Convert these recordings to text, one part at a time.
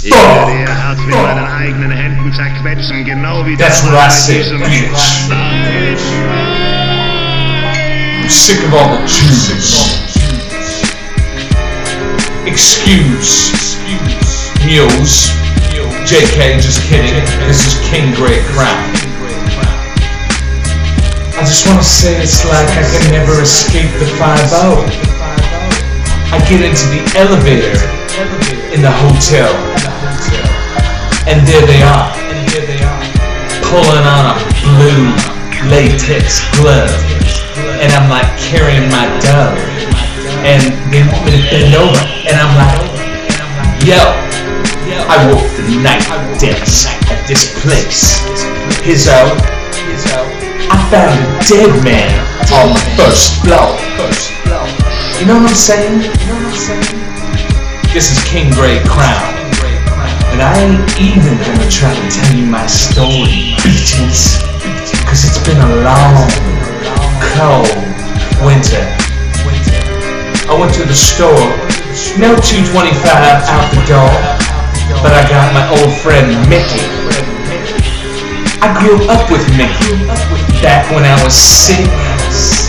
Jeder, der hat, will meinen eigenen Händen zerquetschen, genau wie That's what I said, bitch. I'm sick of all the Jews. Excuse. Muse. JK, just kidding. This is King Grey Crown. I just wanna say it's like I can never escape the 5 I get into the elevator in the hotel. And there they are. Pulling on a blue latex glove. And I'm like carrying my dove. And they want me to bend over. And I'm like, yo, I work the night desk at this place. Hizzo, I found a dead man on the first floor. You know what I'm saying? This is King Grey Crown. And I ain't even gonna try to tell you my story, bitches. Cause it's been a long, cold winter. I went to the store, no 225 out the door, but I got my old friend Mickey. I grew up with Mickey back when I was sick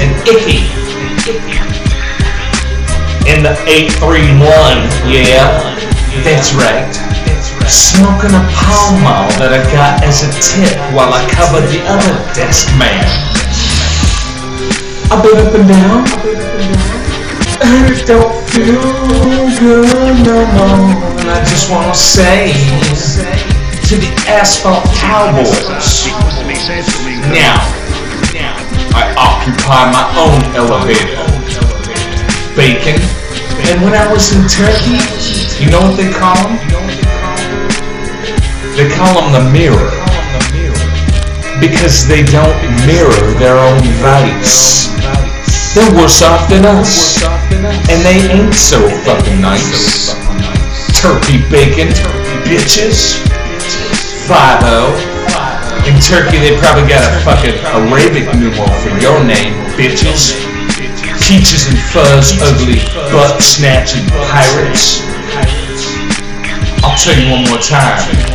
and icky. In the 831, yeah, that's right. Smoking a Pall Mall that I got as a tip while I covered the other desk man. I've been up and down, and it don't feel good no more. And I just wanna say to the asphalt cowboys. Now, I occupy my own elevator. Bacon. And when I was in Turkey, you know what they call them? They call them the mirror. Because they don't mirror their own vice. They're worse off than us. And they ain't so fucking nice. Turkey bacon, bitches. Five oh. In Turkey, they probably got a fucking Arabic numeral for your name, bitches. Peaches and fuzz, ugly butt snatching pirates. I'll tell you one more time.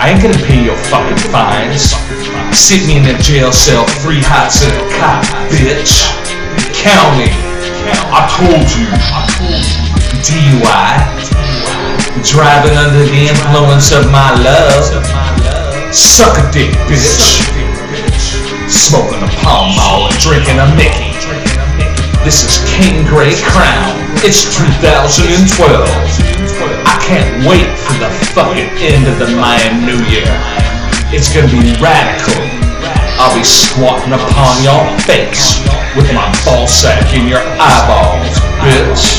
I ain't gonna pay your fucking fines. Sit me in the jail cell, three hots and a cop, bitch. County. I told you. I told you. DUI. Driving under the influence of my love. Suck a dick, bitch. Smoking a Pall Mall and drinking a Mickey. This is King Grey Crown. It's 2012. I can't wait for the fucking end of the Mayan New Year. It's gonna be radical. I'll be squatting upon your face with my ball sack in your eyeballs, bitch.